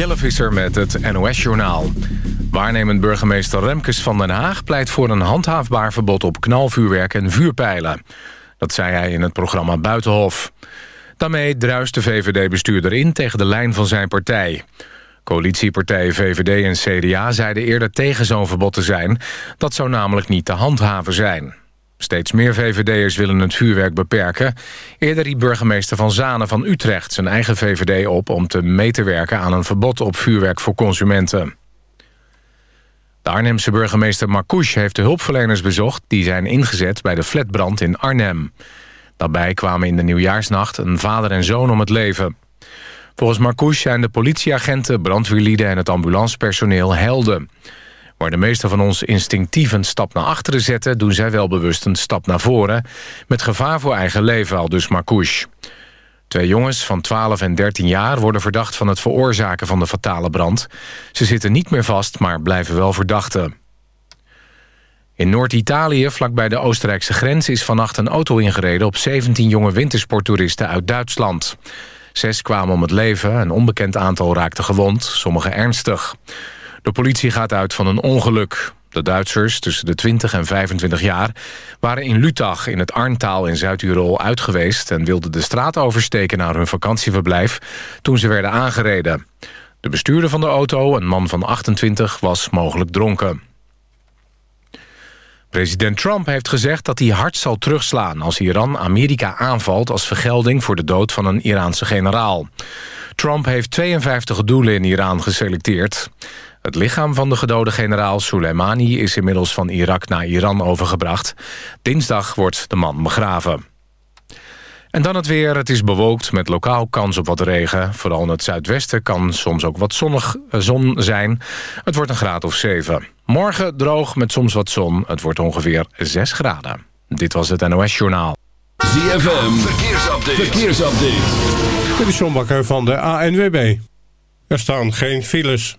Jelle Visser met het NOS-journaal. Waarnemend burgemeester Remkes van Den Haag... pleit voor een handhaafbaar verbod op knalvuurwerk en vuurpijlen. Dat zei hij in het programma Buitenhof. Daarmee druist de VVD-bestuurder in tegen de lijn van zijn partij. Coalitiepartijen VVD en CDA zeiden eerder tegen zo'n verbod te zijn. Dat zou namelijk niet te handhaven zijn. Steeds meer VVD'ers willen het vuurwerk beperken. Eerder riep burgemeester Van Zanen van Utrecht zijn eigen VVD op... om te mee te werken aan een verbod op vuurwerk voor consumenten. De Arnhemse burgemeester Marcouch heeft de hulpverleners bezocht... die zijn ingezet bij de flatbrand in Arnhem. Daarbij kwamen in de nieuwjaarsnacht een vader en zoon om het leven. Volgens Marcouch zijn de politieagenten, brandweerlieden... en het ambulancepersoneel helden... Waar de meeste van ons instinctief een stap naar achteren zetten... doen zij wel bewust een stap naar voren... met gevaar voor eigen leven, al dus Marcouche. Twee jongens van 12 en 13 jaar worden verdacht van het veroorzaken van de fatale brand. Ze zitten niet meer vast, maar blijven wel verdachten. In Noord-Italië, vlakbij de Oostenrijkse grens... is vannacht een auto ingereden op 17 jonge wintersporttoeristen uit Duitsland. Zes kwamen om het leven, een onbekend aantal raakte gewond, sommigen ernstig. De politie gaat uit van een ongeluk. De Duitsers, tussen de 20 en 25 jaar... waren in Lutach in het Arntaal in Zuid-Tirol uitgeweest... en wilden de straat oversteken naar hun vakantieverblijf... toen ze werden aangereden. De bestuurder van de auto, een man van 28, was mogelijk dronken. President Trump heeft gezegd dat hij hard zal terugslaan... als Iran Amerika aanvalt als vergelding voor de dood van een Iraanse generaal. Trump heeft 52 doelen in Iran geselecteerd. Het lichaam van de gedode generaal Soleimani is inmiddels van Irak naar Iran overgebracht. Dinsdag wordt de man begraven. En dan het weer. Het is bewolkt met lokaal kans op wat regen. Vooral in het zuidwesten kan soms ook wat zonnig eh, zon zijn. Het wordt een graad of 7. Morgen droog met soms wat zon. Het wordt ongeveer 6 graden. Dit was het NOS Journaal. ZFM. Verkeersupdate. Verkeersupdate. Dit is John Bakker van de ANWB. Er staan geen files.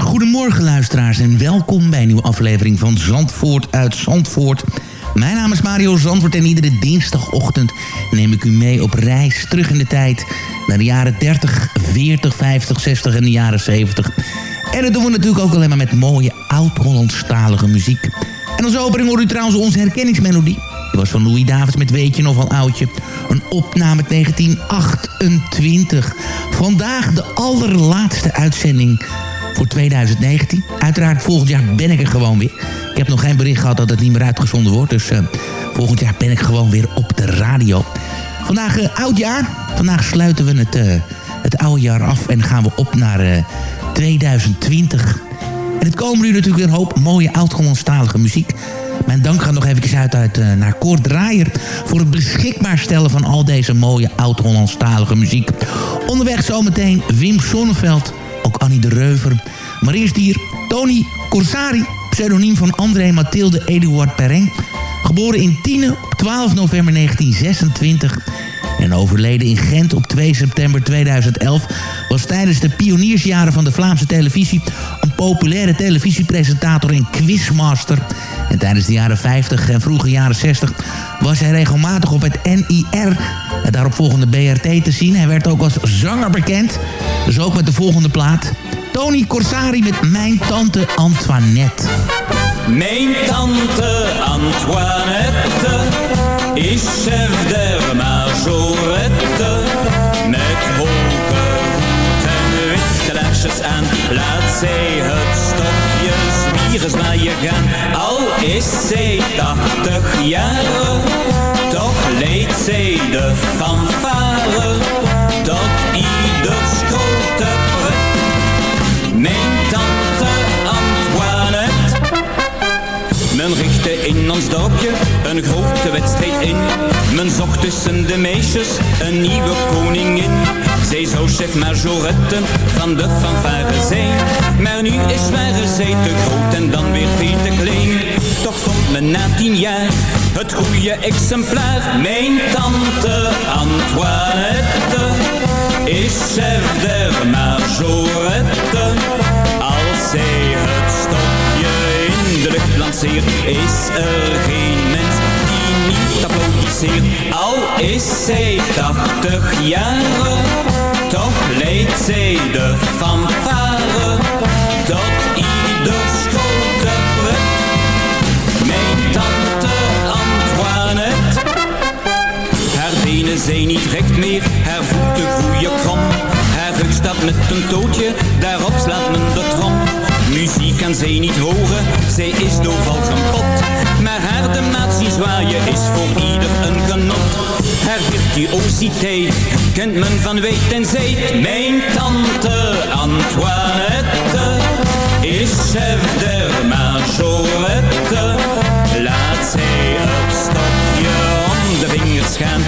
Goedemorgen luisteraars en welkom bij een nieuwe aflevering van Zandvoort uit Zandvoort. Mijn naam is Mario Zandvoort en iedere dinsdagochtend neem ik u mee op reis terug in de tijd naar de jaren 30, 40, 50, 60 en de jaren 70. En dat doen we natuurlijk ook alleen maar met mooie oud-Hollandstalige muziek. En als opening hoor u trouwens onze herkenningsmelodie. Die was van Louis Davids met Weet je nog wel oudje. Een opname uit 1928. Vandaag de allerlaatste uitzending voor 2019. Uiteraard volgend jaar ben ik er gewoon weer. Ik heb nog geen bericht gehad dat het niet meer uitgezonden wordt. Dus eh, volgend jaar ben ik gewoon weer op de radio. Vandaag uh, oud jaar. Vandaag sluiten we het, eh, het oude jaar af en gaan we op naar eh, 2020. En het komen nu natuurlijk weer een hoop mooie oud-Hollandstalige muziek. Mijn dank gaat nog even uit, uit naar Koord Draaier... voor het beschikbaar stellen van al deze mooie oud-Hollandstalige muziek. Onderweg zometeen Wim Sonneveld, ook Annie de Reuver... maar eerst hier Tony Corsari, pseudoniem van André Mathilde Eduard Perrin... geboren in Tiene op 12 november 1926... En overleden in Gent op 2 september 2011... was tijdens de pioniersjaren van de Vlaamse televisie... een populaire televisiepresentator en quizmaster. En tijdens de jaren 50 en vroege jaren 60 was hij regelmatig op het NIR... het daaropvolgende BRT te zien. Hij werd ook als zanger bekend. Dus ook met de volgende plaat... Tony Corsari met Mijn Tante Antoinette. Mijn tante Antoinette is chef der majorette. Met hoge en witte laarsjes aan laat zij het stokje zwieren zwaaien gaan. Al is zij tachtig jaar, toch leidt zij de fanfare ieders grote pret. Mijn tante Antoinette men richtte in ons dorpje een grote wedstrijd in. Men zocht tussen de meisjes een nieuwe koningin. Zij zou chef majorette van de fanfare zijn. Maar nu is ware zij te groot en dan weer veel te klein. Toch vond men na tien jaar het goede exemplaar. Mijn tante Antoinette is chef der majorette. Als zij het stokje in de lucht lanceert, is er geen mens die niet applaudisseert. Al is zij 80 jaar, toch leidt zij de fanfare tot ieders grote zijn niet recht meer, haar voeten groeien krom. Haar rug staat met een tootje, daarop slaat men de trom. Muziek kan zij niet horen, zij is doof een pot. Maar haar de maat zien zwaaien is voor ieder een genot. Haar virtuositeit kent men van weet en zijt. Mijn tante Antoinette is chef der majorette. Laat zij het stokje om de vingers gaan,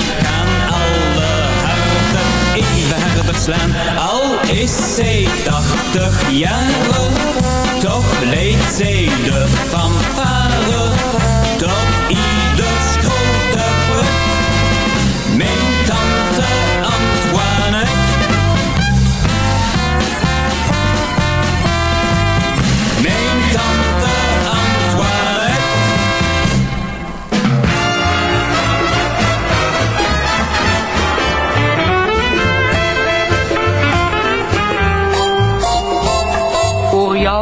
slaan. Al is zij 80 jaar, toch leidt zij de fanfare tot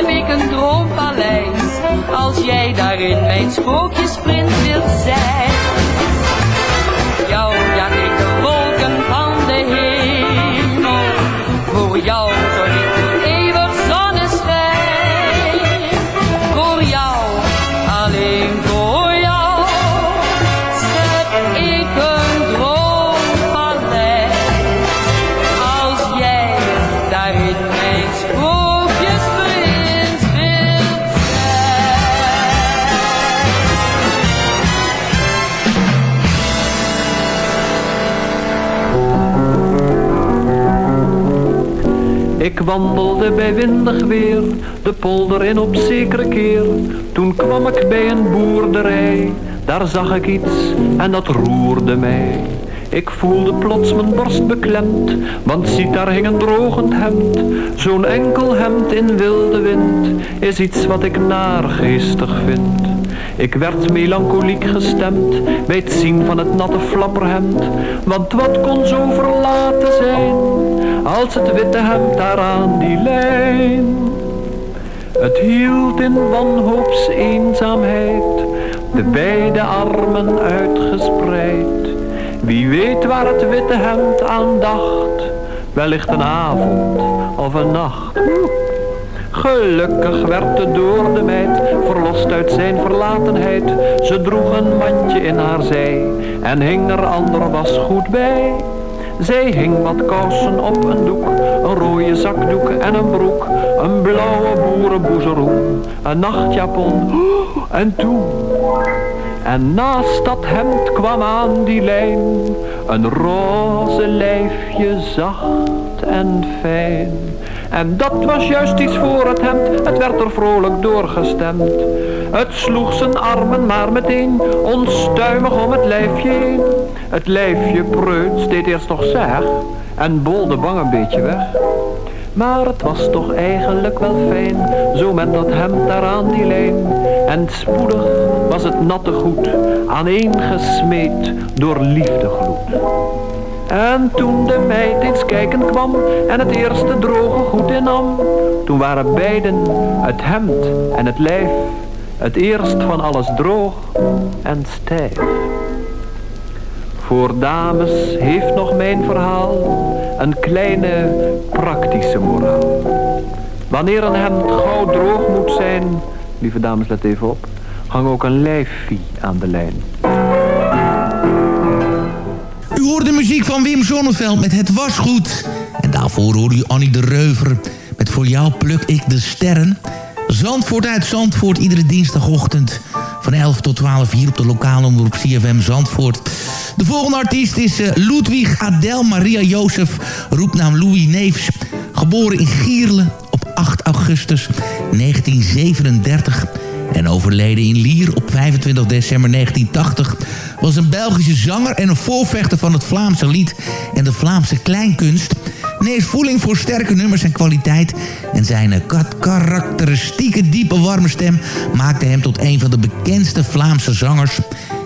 heb ik een droompaleis. Als jij daarin mijn sprookjesprins wilt zijn. Ik wandelde bij windig weer, de polder in op zekere keer. Toen kwam ik bij een boerderij, daar zag ik iets en dat roerde mij. Ik voelde plots mijn borst beklemd, want ziet daar hing een drogend hemd. Zo'n enkel hemd in wilde wind, is iets wat ik naargeestig vind. Ik werd melancholiek gestemd bij het zien van het natte flapperhemd. Want wat kon zo verlaten zijn, als het witte hemd daar aan die lijn. Het hield in wanhoops eenzaamheid, de beide armen uitgespreid. Wie weet waar het witte hemd aan dacht, wellicht een avond of een nacht. Gelukkig werd de door de meid verlost uit zijn verlatenheid. Ze droeg een mandje in haar zij en hing er ander was goed bij. Zij hing wat kousen op een doek, een rode zakdoek en een broek, een blauwe boerenboezeroen, een nachtjapon en toen. En naast dat hemd kwam aan die lijn een roze lijfje zacht en fijn. En dat was juist iets voor het hemd, het werd er vrolijk doorgestemd. Het sloeg zijn armen maar meteen onstuimig om het lijfje heen. Het lijfje preuts deed eerst nog zeg en bolde bang een beetje weg. Maar het was toch eigenlijk wel fijn, zo met dat hemd daar aan die lijn. En spoedig was het natte goed, aaneengesmeed door liefdegloed. En toen de meid eens kijken kwam en het eerste droge goed innam, toen waren beiden, het hemd en het lijf, het eerst van alles droog en stijf. Voor dames heeft nog mijn verhaal een kleine praktische moraal. Wanneer een hemd gauw droog moet zijn, lieve dames let even op, hang ook een lijfie aan de lijn. U hoort de muziek van Wim Sonneveld met Het Was Goed. En daarvoor hoorde u Annie de Reuver met Voor jou pluk ik de sterren. Zandvoort uit Zandvoort, iedere dinsdagochtend van 11 tot 12 hier op de lokale omroep CFM Zandvoort. De volgende artiest is eh, Ludwig Adel Maria Jozef, roepnaam Louis Neefs. Geboren in Gierle op 8 augustus 1937 en overleden in Lier op 25 december 1980... was een Belgische zanger en een voorvechter van het Vlaamse lied en de Vlaamse kleinkunst. Nees voeling voor sterke nummers en kwaliteit... en zijn ka- karakteristieke diepe warme stem... maakte hem tot een van de bekendste Vlaamse zangers...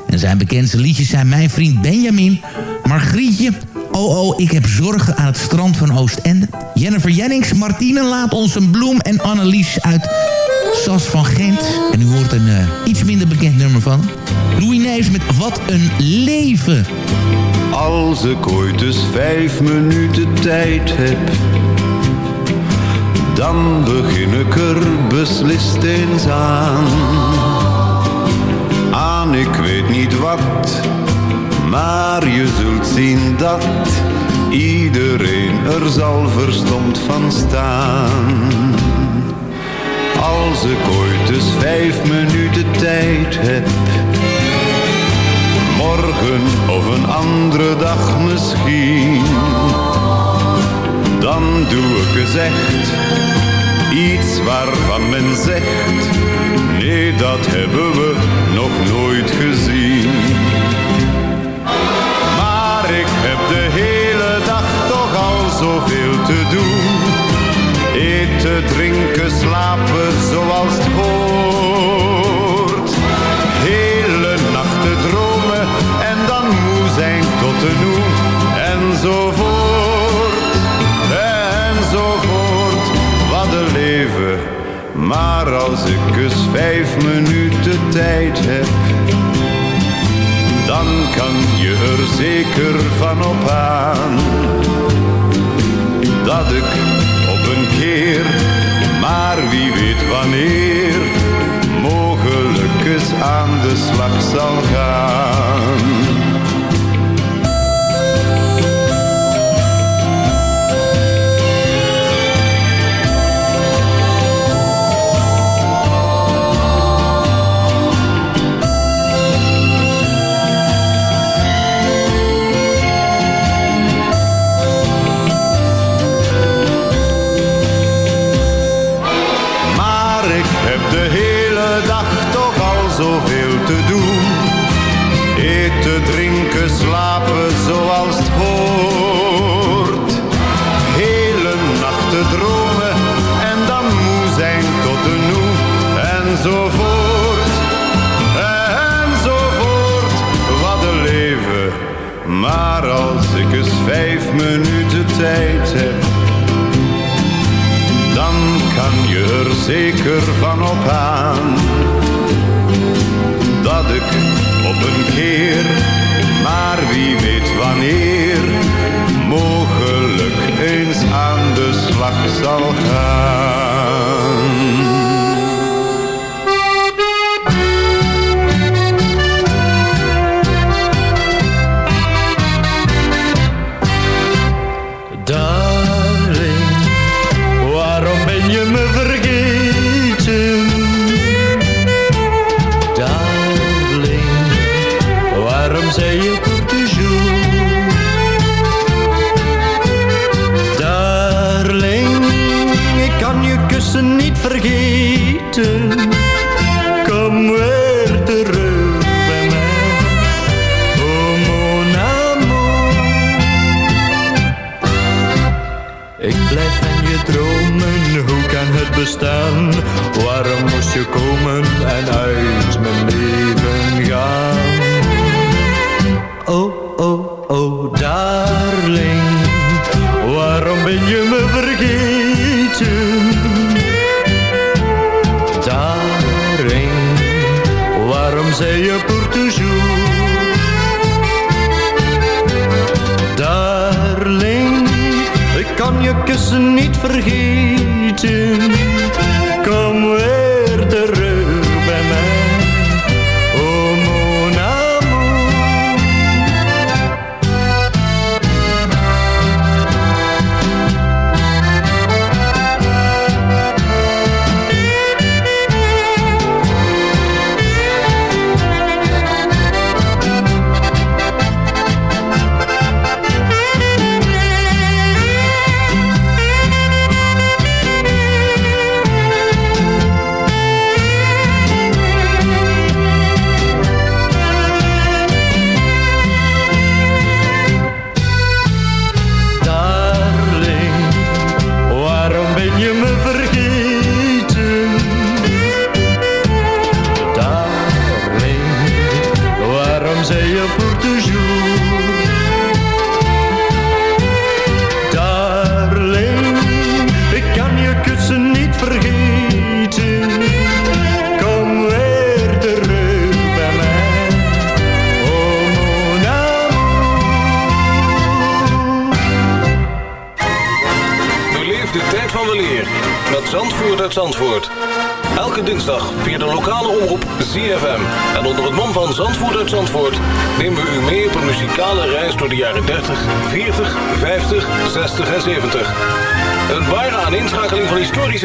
En zijn bekendste liedjes zijn Mijn Vriend Benjamin, Margrietje... Oh oh, ik heb zorgen aan het strand van Oostende. Jennifer Jennings, Martine laat ons een bloem en Annelies uit Sas van Gent. En u hoort een eh, iets minder bekend nummer van. Louis Neefs met Wat een leven. Als ik ooit eens vijf minuten tijd heb, dan begin ik er beslist eens aan. Aan ik weet niet wat, maar je zult zien dat iedereen er zal verstomd van staan. Als ik ooit eens vijf minuten tijd heb morgen of een andere dag misschien. Dan doe ik echt iets waarvan men zegt, nee dat hebben we nog nooit gezien. Maar ik heb de hele dag toch al zoveel te doen. Eten, drinken, slapen zoals het hoort. Noe. Enzovoort, enzovoort. Wat een leven. Maar als ik eens vijf minuten tijd heb, dan kan je er zeker van op aan dat ik op een keer, maar wie weet wanneer, mogelijk eens aan de slag zal gaan. Een keer, maar wie weet wanneer, mogelijk eens aan de slag zal gaan. Darling, waarom ben je me vergeten? Darling, waarom zei je pour toujours? Darling, ik kan je kussen niet vergeten.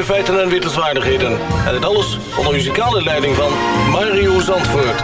Feiten en wittelswaardigheden. En het alles onder muzikale leiding van Mario Zandvoort.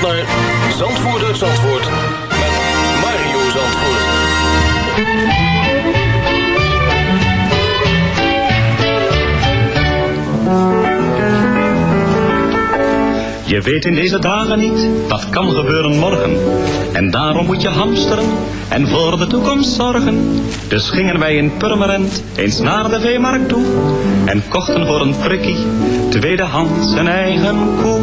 naar Zandvoort uit Zandvoort met Mario Zandvoort. Je weet in deze dagen niet, wat kan gebeuren morgen. En daarom moet je hamsteren en voor de toekomst zorgen. Dus gingen wij in Purmerend eens naar de veemarkt toe. En kochten voor een prikkie, tweedehands een eigen koe.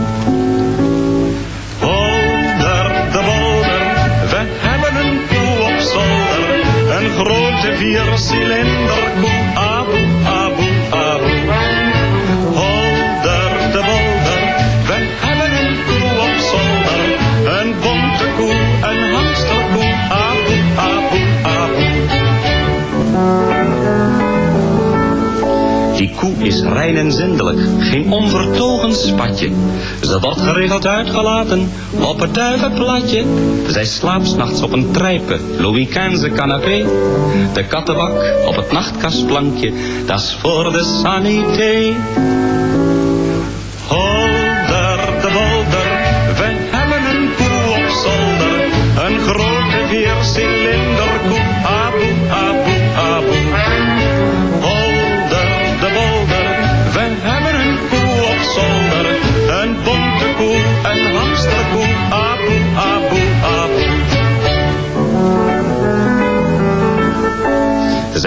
Grote viercilinder is rein en zindelijk, geen onvertogen spatje. Ze wordt geregeld uitgelaten op het duivenplatje. Zij slaapt nachts op een trijpe, Louis XV canapé. De kattenbak op het nachtkastplankje, dat is voor de sanité.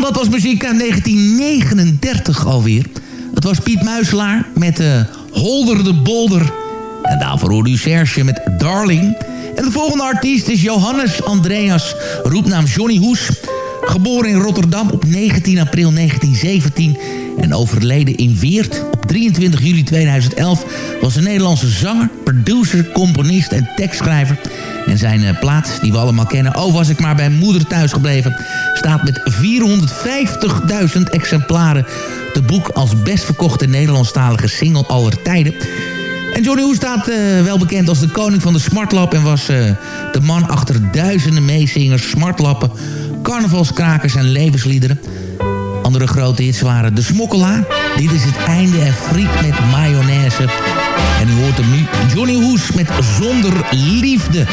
Dat was muziek uit 1939 alweer. Het was Piet Muiselaar met eh Holder de Bolder. En daarvoor hoorde u Serge met Darling. En de volgende artiest is Johannes Andreas, roepnaam Johnny Hoes. Geboren in Rotterdam op 19 april 1917 en overleden in Weert op 23 juli 2011... was een Nederlandse zanger, producer, componist en tekstschrijver... En zijn eh, plaat, die we allemaal kennen... Oh, was ik maar bij moeder thuis gebleven... staat met 450.000 exemplaren... te boek als best verkochte Nederlandstalige single aller tijden. En Johnny Hoes staat eh, wel bekend als de koning van de smartlap... en was eh, de man achter duizenden meezingers, smartlappen... carnavalskrakers en levensliederen. Andere grote hits waren. De Smokkelaar... Dit is het einde en friet met mayonaise... En u hoort hem nu, Johnny Hoes met Zonder Liefde.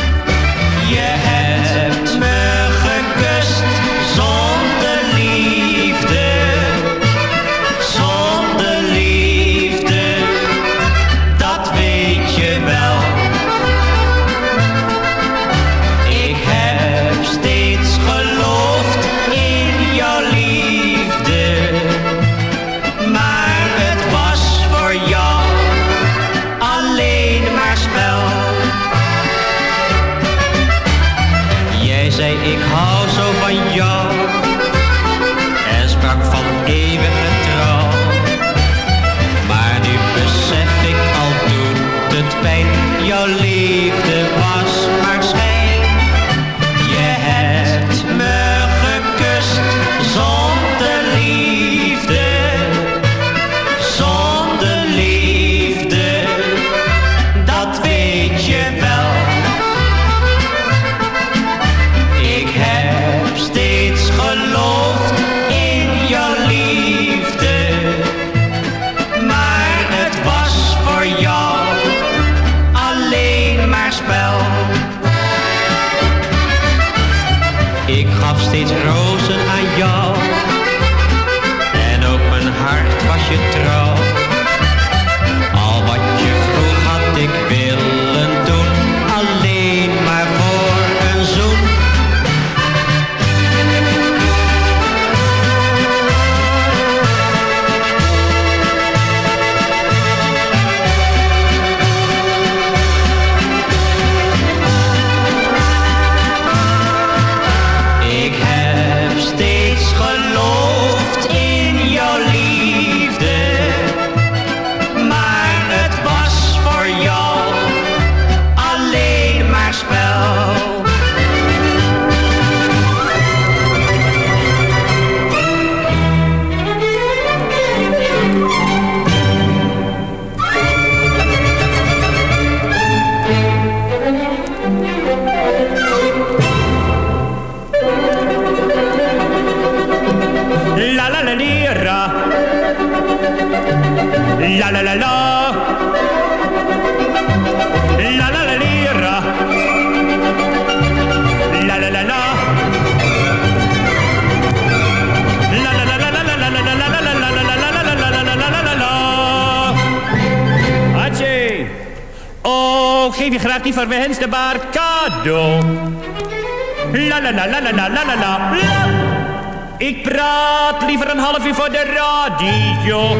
Ik praat liever een half uur voor de radio.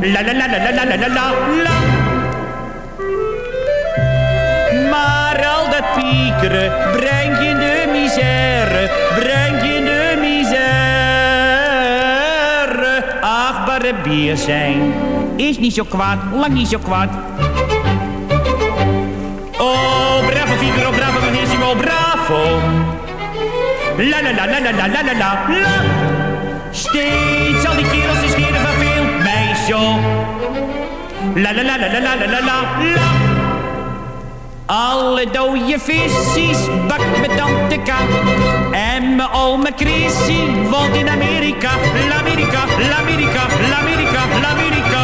La la la la la la la la la. Maar al dat piekeren brengt je in de misère, brengt je in de misère. Achtbare bier zijn is niet zo kwaad, lang niet zo kwaad. Oh, bravo Figaro, bravo benissimo, bravo. La la la la la la la la la. Steeds al die kerels is scheren verveelt mij zo. La la la la la la la la la. Alle dode visies bakt met tante K. En mijn oma Chrissy in Amerika. L'Amerika, l'Amerika, l'Amerika, l'Amerika.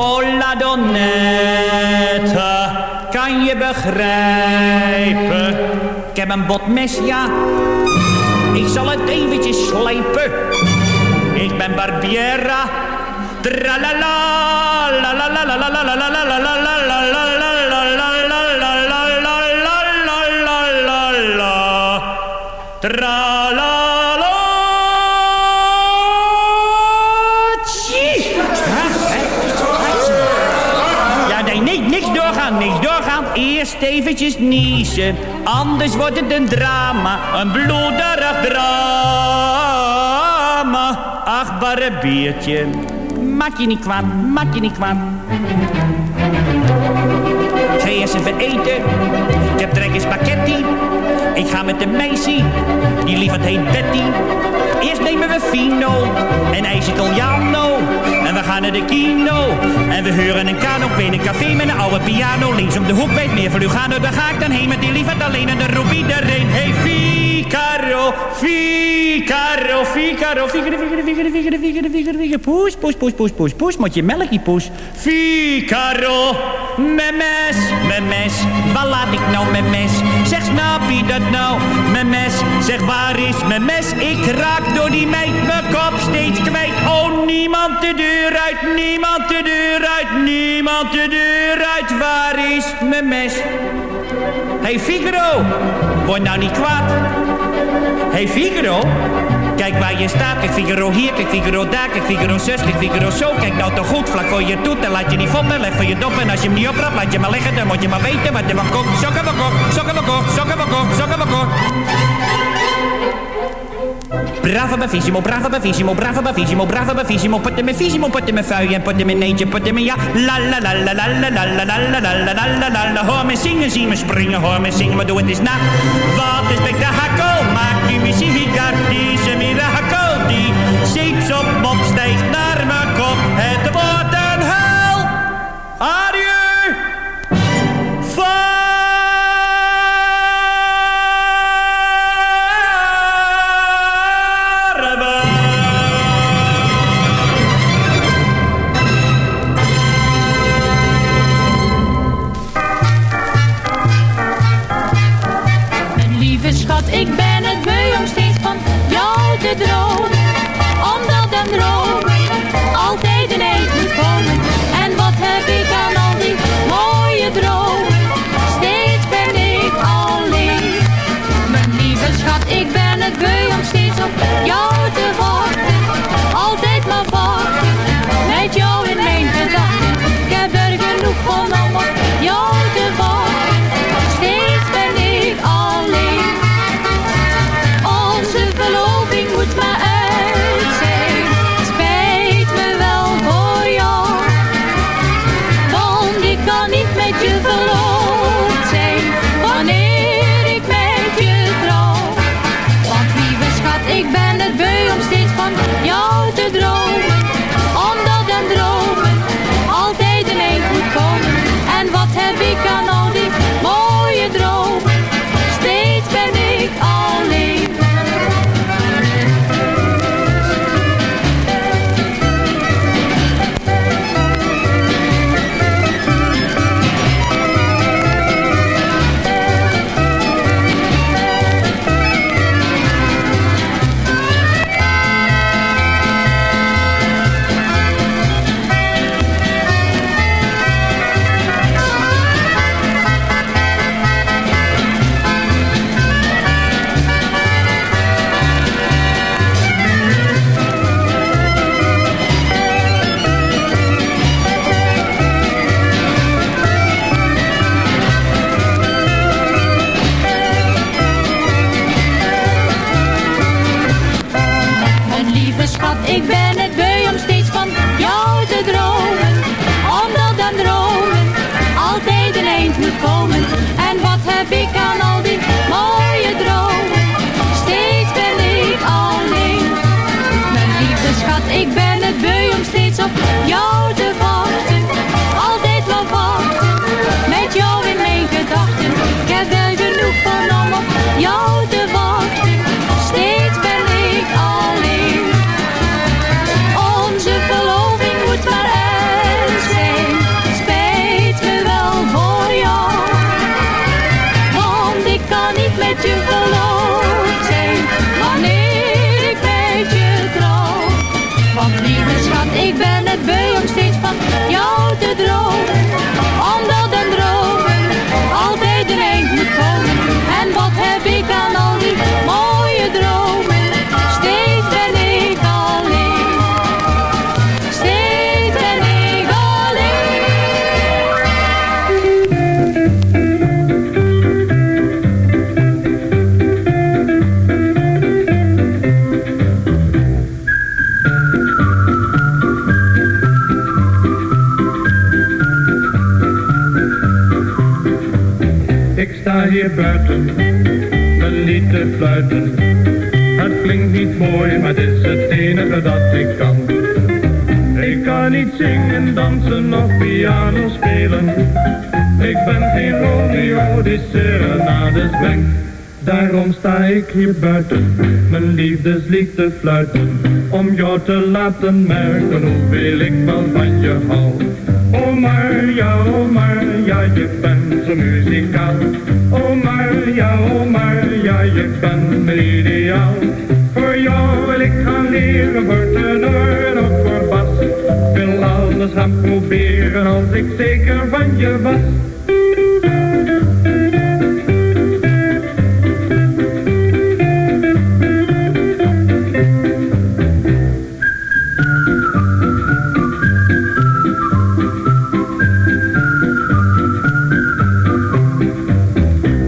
Oh la donnette, kan je begrijpen? Ik heb een botmes, ja. Ik zal het eventjes slijpen. Ik ben Barbiera. La la la la la la la la la la Eventjes niezen, anders wordt het een drama. Een bloederig drama. Achtbare biertje, maak je niet kwaad, maak je niet kwaad. Ga eerst even eten, ik heb trek spaghetti. Ik ga met de meisje, die lieverd heet Betty. Eerst nemen we Fino en ijs Italiano. En we gaan naar de kino. En we huren een kano in een café met een oude piano. Links om de hoek bij het meer van Lugano. Daar ga ik dan heen met die lieverd alleen en de roep iedereen. Hey Figaro, Figaro, Figaro, Figaro, Figaro, Figaro, Figaro, Figaro, Figaro, Figaro. Poes, poes, poes, poes, poes, poes. Moet je melkje poes. Figaro, mijn mes, mijn mes. Waar laat ik nou mijn mes? Zeg, snap je dat nou? Mijn mes, zeg, waar is mijn mes? Ik raak door die meid mijn kop steeds kwijt. Oh, niemand de deur uit, niemand de deur uit, niemand de deur uit. Waar is mijn mes? Hey Figaro, word nou niet kwaad. Hey Figaro, kijk waar je staat. Kijk Figaro hier, kijk Figaro daar, kijk Figaro zus, kijk Figaro zo. Kijk nou toch goed, vlak voor je toet en laat je niet foppen. Leg voor je dop en als je hem niet oprapt, laat je maar liggen. Dan moet je maar weten wat er van komt. Sokken we kort, sokken we kort, sokken we kort, sokken we kort. Bravo bravissimo, bravo bravissimo, bravo bravissimo, bravo bravissimo. Putte me visimo, putte me fui en me neetje, putte me ja. La la la la la la la la la la la la la la la. Me me springen, hoor me zingen, maar doe het na. Wat is maakt u Jimmy, Jimmy got You. Of piano spelen. Ik ben geen Romeo die serenades brengt. Daarom sta ik hier buiten, mijn liefdeslied te fluiten. Om jou te laten merken hoeveel ik wel van je hou. Oh Marja, oh Marja, je bent zo muzikaal. Oh Marja, oh Marja, je bent mijn ideaal. Voor jou wil ik gaan leren voor Wil alles gaan proberen als ik zeker van je was.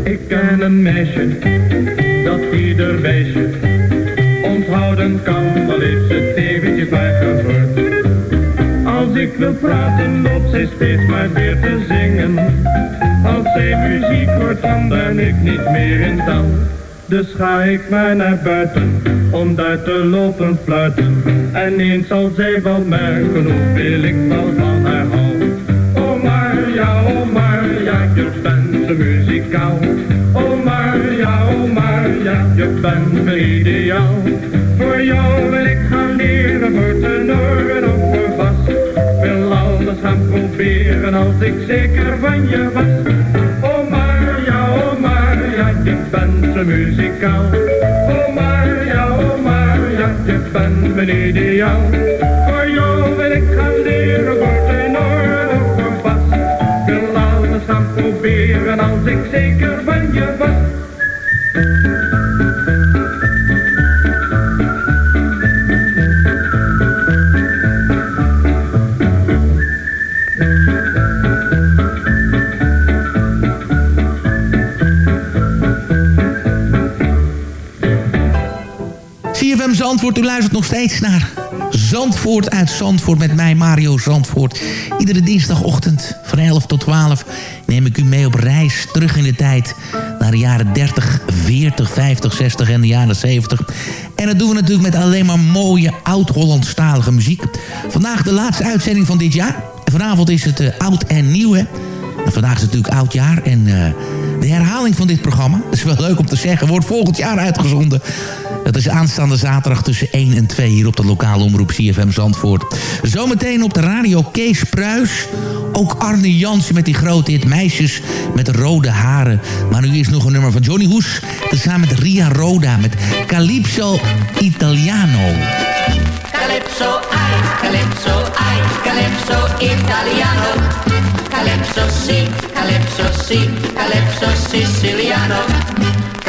Ik ken een meisje, Praten, loopt zij steeds maar weer te zingen. Als zij muziek hoort, dan ben ik niet meer in taal. Dus ga ik maar naar buiten, om daar te lopen fluiten. En eens zal zij wel merken, hoeveel ik wel van haar hou. Oh Marja, oh Marja, je bent zo muzikaal. Oh Marja, oh Marja, je bent mijn ideaal. Voor jou wil als ik zeker van je was. Oh Marja, oh Marja, je bent zo muzikaal. Oh Marja, oh Marja, je bent mijn ideaal. Voor jou wil ik gaan leren, tenor en ook voor bas. Wil alles gaan proberen als ik zeker van Zandvoort, u luistert nog steeds naar Zandvoort uit Zandvoort met mij Mario Zandvoort. Iedere dinsdagochtend van 11 tot 12 neem ik u mee op reis terug in de tijd naar de jaren 30, 40, 50, 60 en de jaren 70. En dat doen we natuurlijk met alleen maar mooie oud-Hollandstalige muziek. Vandaag de laatste uitzending van dit jaar. Vanavond is het eh, oud en nieuw, hè. En vandaag is het natuurlijk oudjaar en eh, de herhaling van dit programma... dat is wel leuk om te zeggen, wordt volgend jaar uitgezonden. Dat is aanstaande zaterdag tussen 1 en 2 hier op de lokale omroep CFM Zandvoort. Zometeen op de radio Kees Pruis. Ook Arne Jansen met die grote hit Meisjes met rode haren. Maar nu is nog een nummer van Johnny Hoes. Tezamen met Ria Roda met Calypso Italiano. Calypso, ai, calypso, ai, calypso italiano. Calypso si, calypso si, calypso siciliano.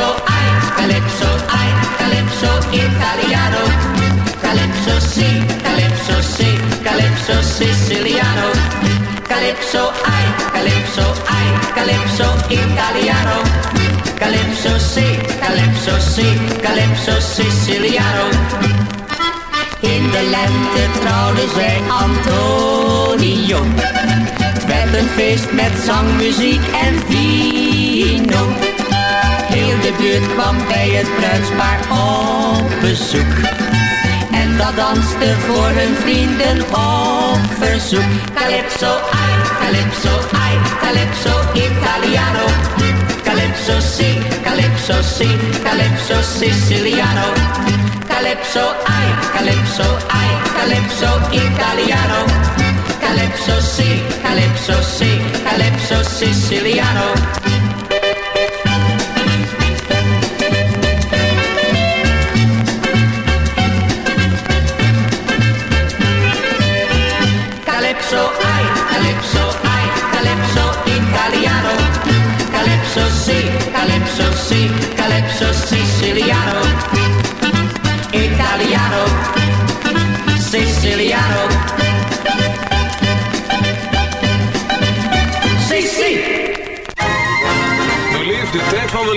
Calypso, ai, calypso, ai, calypso italiano. Calypso si, calypso si, calypso siciliano. Calypso, ai, calypso, ai, calypso italiano. Calypso si, calypso si, calypso siciliano. In de lente trouwden zij Antonio. Het werd een feest met zang, muziek en vino. De buurt kwam bij het bruidspaar op bezoek. En dat danste voor hun vrienden op verzoek. Calypso, ai, calypso, ai, calypso italiano. Calypso si, calypso si, calypso siciliano. Calypso, ai, calypso, ai, calypso italiano. Calypso si, calypso si, calypso siciliano. Calypso, ai, calypso si, calypso siciliano.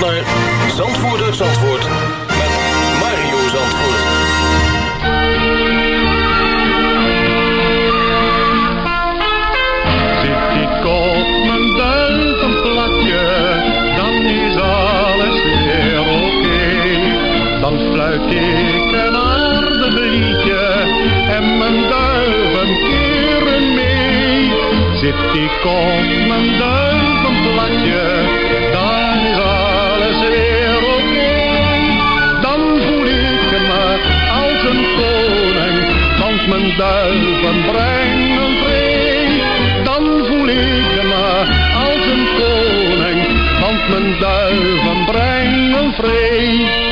naar Zandvoort met Mario Zandvoort. Zit ik op mijn duivenplatje, dan is alles weer oké. Dan fluit ik een aardig liedje en mijn duiven keren mee. Zit ik op mijn duivenplatje, duiven brengen vrede. Dan voel ik me als een koning, want mijn duiven brengen vrede.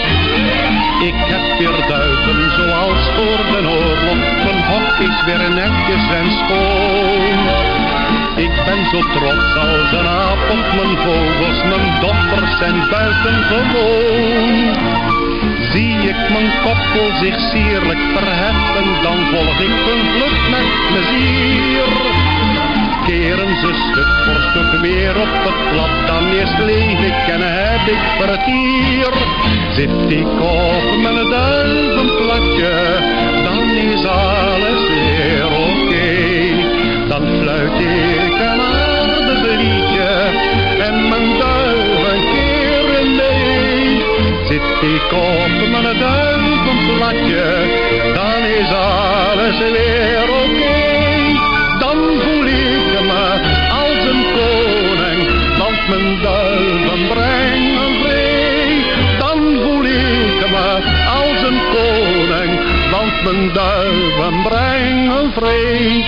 Ik heb weer duiven zoals voor de oorlog, mijn hok is weer netjes en schoon. Ik ben zo trots als een aap op mijn vogels, mijn dochters zijn buitengewoon. Zie ik mijn koppel zich sierlijk verheffen, dan volg ik hun vlucht met plezier. Keren ze stuk voor stuk weer op het plat, dan eerst leef ik en heb ik vertier. Zit ik op mijn duivenplatje, dan is alles weer oké. Dan fluit ik Ik op mijn duivenplatje, dan is alles weer oké. Dan voel ik me als een koning, want mijn duiven brengen vrede. Dan voel ik me als een koning, want mijn duiven brengen vrede.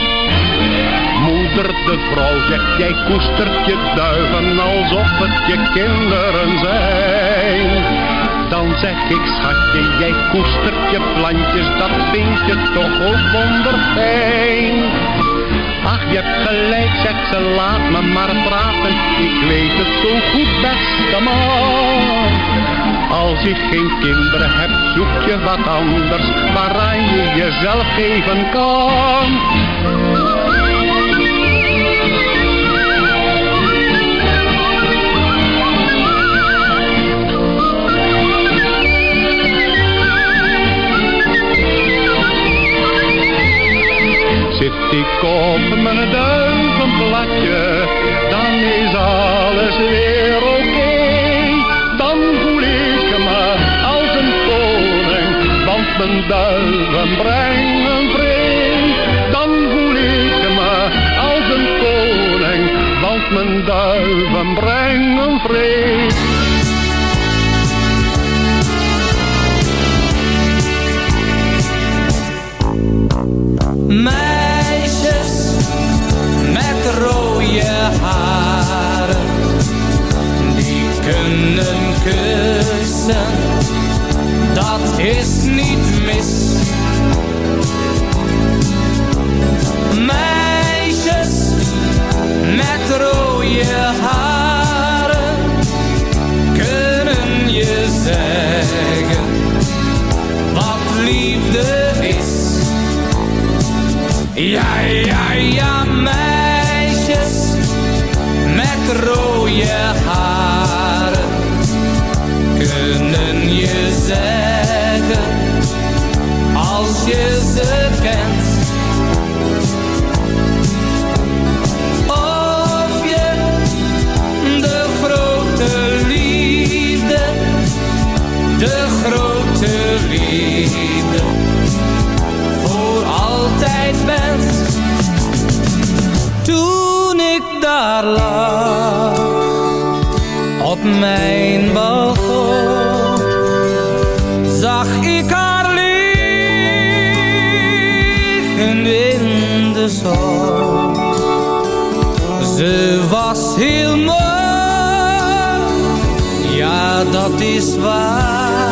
Moeder de vrouw zegt, jij koestert je duiven alsof het je kinderen zijn. Dan zeg ik, schatje, jij koestert je plantjes, dat vind je toch ook wonderfijn. Ach, je hebt gelijk, zegt ze, laat me maar praten, ik weet het zo goed, beste man. Als je geen kinderen hebt, zoek je wat anders, waaraan je jezelf geven kan. Zit ik op mijn duivenplatje, dan is alles weer oké. Dan voel ik me als een koning, want mijn duiven brengen vrede. Dan voel ik me als een koning, want mijn duiven brengen vrede. Kunnen kussen, dat is niet mis. Meisjes met rode haren, kunnen je zeggen wat liefde is. Ja, ja, ja, meisjes met rode haren zeggen als je ze kent. Of je de grote liefde, de grote liefde voor altijd bent. Toen ik daar lag op mijn balkon Ze was heel mooi, ja dat is waar.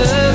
Als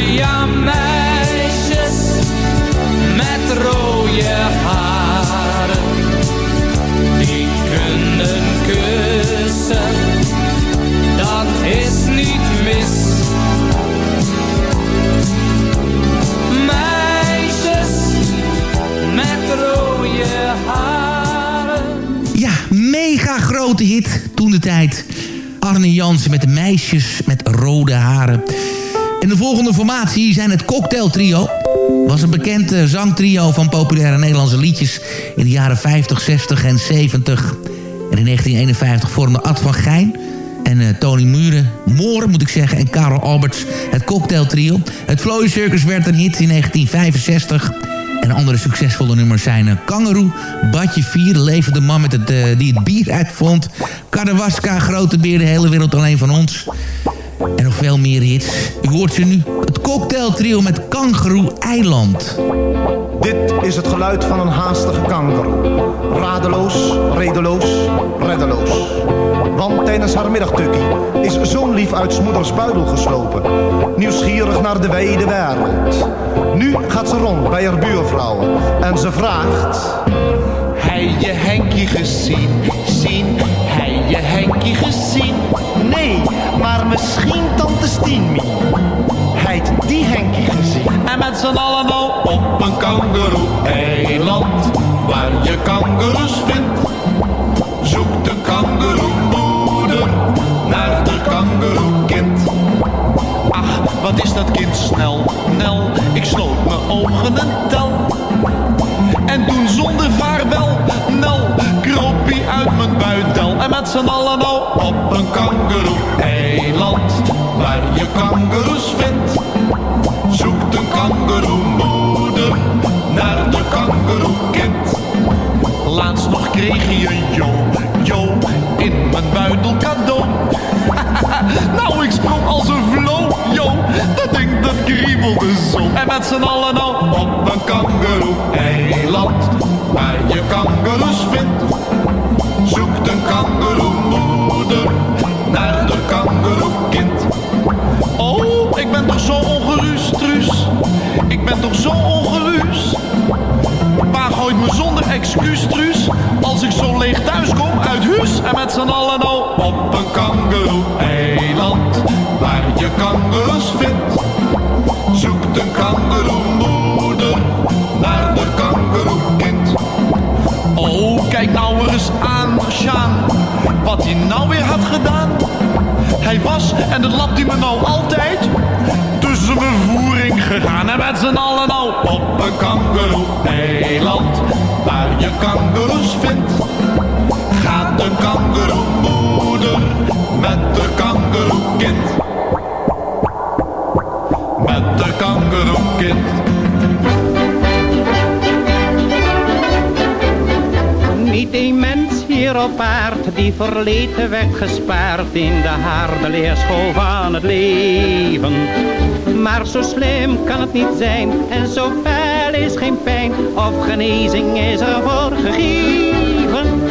Ja, meisjes met rode haren, die kunnen kussen, dat is niet mis. Meisjes met rode haren. Ja, mega grote hit toen de tijd. Arne Jansen met de meisjes met rode haren. En de volgende formatie zijn het Cocktail Trio. Was een bekend eh, zangtrio van populaire Nederlandse liedjes... in de jaren 50, 60 en 70. En in 1951 vormden Ad van Gijn en eh, Tony Muren, Moore moet ik zeggen... en Karel Alberts het Cocktail Trio. Het Floy Circus werd een hit in 1965... En andere succesvolle nummers zijn uh, Badje 4, Levende man met het, die het bier uitvond... Kadawaska, Grote Beer, de hele wereld alleen van ons... En nog veel meer hits. U hoort ze nu. Het cocktailtrio met Kangaroo Eiland. Dit is het geluid van een haastige kanker. Radeloos, redeloos, reddeloos. Want tijdens haar middagtukkie is zo'n lief uit 's moeders buidel geslopen. Nieuwsgierig naar de wijde wereld. Nu gaat ze rond bij haar buurvrouwen en ze vraagt... Hij je Henkie gezien, zien, je Henkie gezien? Nee, maar misschien tante Stienmie. heeft die Henkie gezien. En met z'n allen al op een kangeroe-eiland. Waar je kangeroes vindt. Zoek de kangeroemoeder naar de kangeroekind. Ach, wat is dat kind snel, nel. Ik sloot mijn ogen en tel. En toen zonder vaak. Een kangeroe z'n allen nou op een kangeroe-eiland. Waar je kangeroes vindt. Zoekt een kangeroemoeder naar de kangeroekind. Laatst nog kreeg je een jo, jo in mijn buidel cadeau. nou, ik sprong als een vlo, yo. Dat ding dat kriebelde zo. En met z'n allen nou op een kangeroe-eiland. Waar je kangeroes vindt. Toch zo ongerust. Pa gooit me zonder excuus, Truus. Als ik zo leeg thuis kom uit huis. En met z'n allen nou op een kangeroe-eiland. Waar je kangeroes vindt. Zoekt een kangeroemoeder naar de kangeroekind. Oh, kijk nou eens aan, Sjaan. Wat hij nou weer had gedaan. Hij was, en dat lapt hij me nou altijd, tussen mijn voering gegaan. En met z'n allen nou op een kangeroe-eiland. Waar je kangeroes vindt. Gaat de kangeroemoeder met de kangeroekind. Met de kangeroekind. Niet een mens hier op aard die verleden werd gespaard in de harde leerschool van het leven. Maar zo slim kan het niet zijn en zo fel is geen pijn of genezing is er voor gegeven.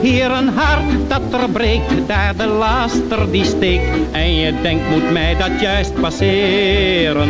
Hier een hart dat er breekt, daar de laster die steekt. En je denkt, moet mij dat juist passeren?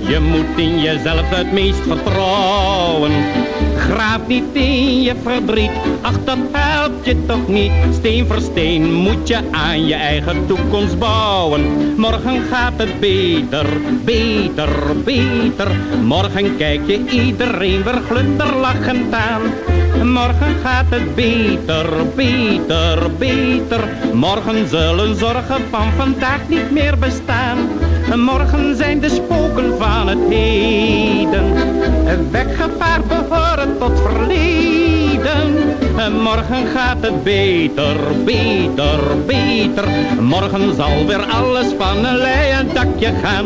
Je moet in jezelf het meest vertrouwen. Graaf niet in je verdriet, ach dat helpt je toch niet. Steen voor steen moet je aan je eigen toekomst bouwen. Morgen gaat het beter, beter, beter. Morgen kijk je iedereen weer glunderlachend aan. Morgen gaat het beter, beter, beter. Morgen zullen zorgen van vandaag niet meer bestaan. Morgen zijn de spoken van het heden. Weggevaard behoren tot verleden. Morgen gaat het beter, beter, beter. Morgen zal weer alles van een leien dakje gaan.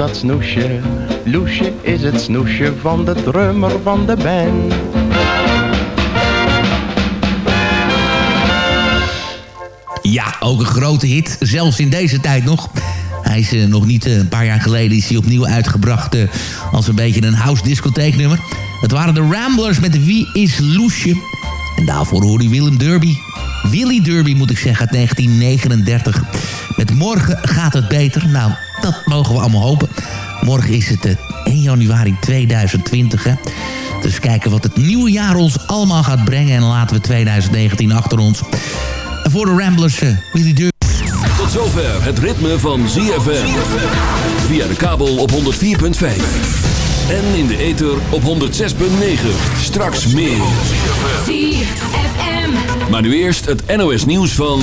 Dat snoesje? Loesje is het snoesje van de drummer van de band. Ja, ook een grote hit. Zelfs in deze tijd nog. Hij is eh, nog niet eh, een paar jaar geleden is hij opnieuw uitgebracht eh, als een beetje een house discotheeknummer. Het waren de Ramblers met Wie is Loesje. En daarvoor hoorde u Willem Derby. Willy Derby moet ik zeggen, uit 1939. Met Morgen gaat het beter. Nou, dat mogen we allemaal hopen. Morgen is het eh, 1 januari 2020, hè. Dus kijken wat het nieuwe jaar ons allemaal gaat brengen. En laten we 2019 achter ons. En voor de Ramblers, eh, Willy Derby. Tot zover het ritme van ZFM. Via de kabel op 104.5. En in de ether op 106.9. Straks meer. ZFM. Maar nu eerst het NOS nieuws van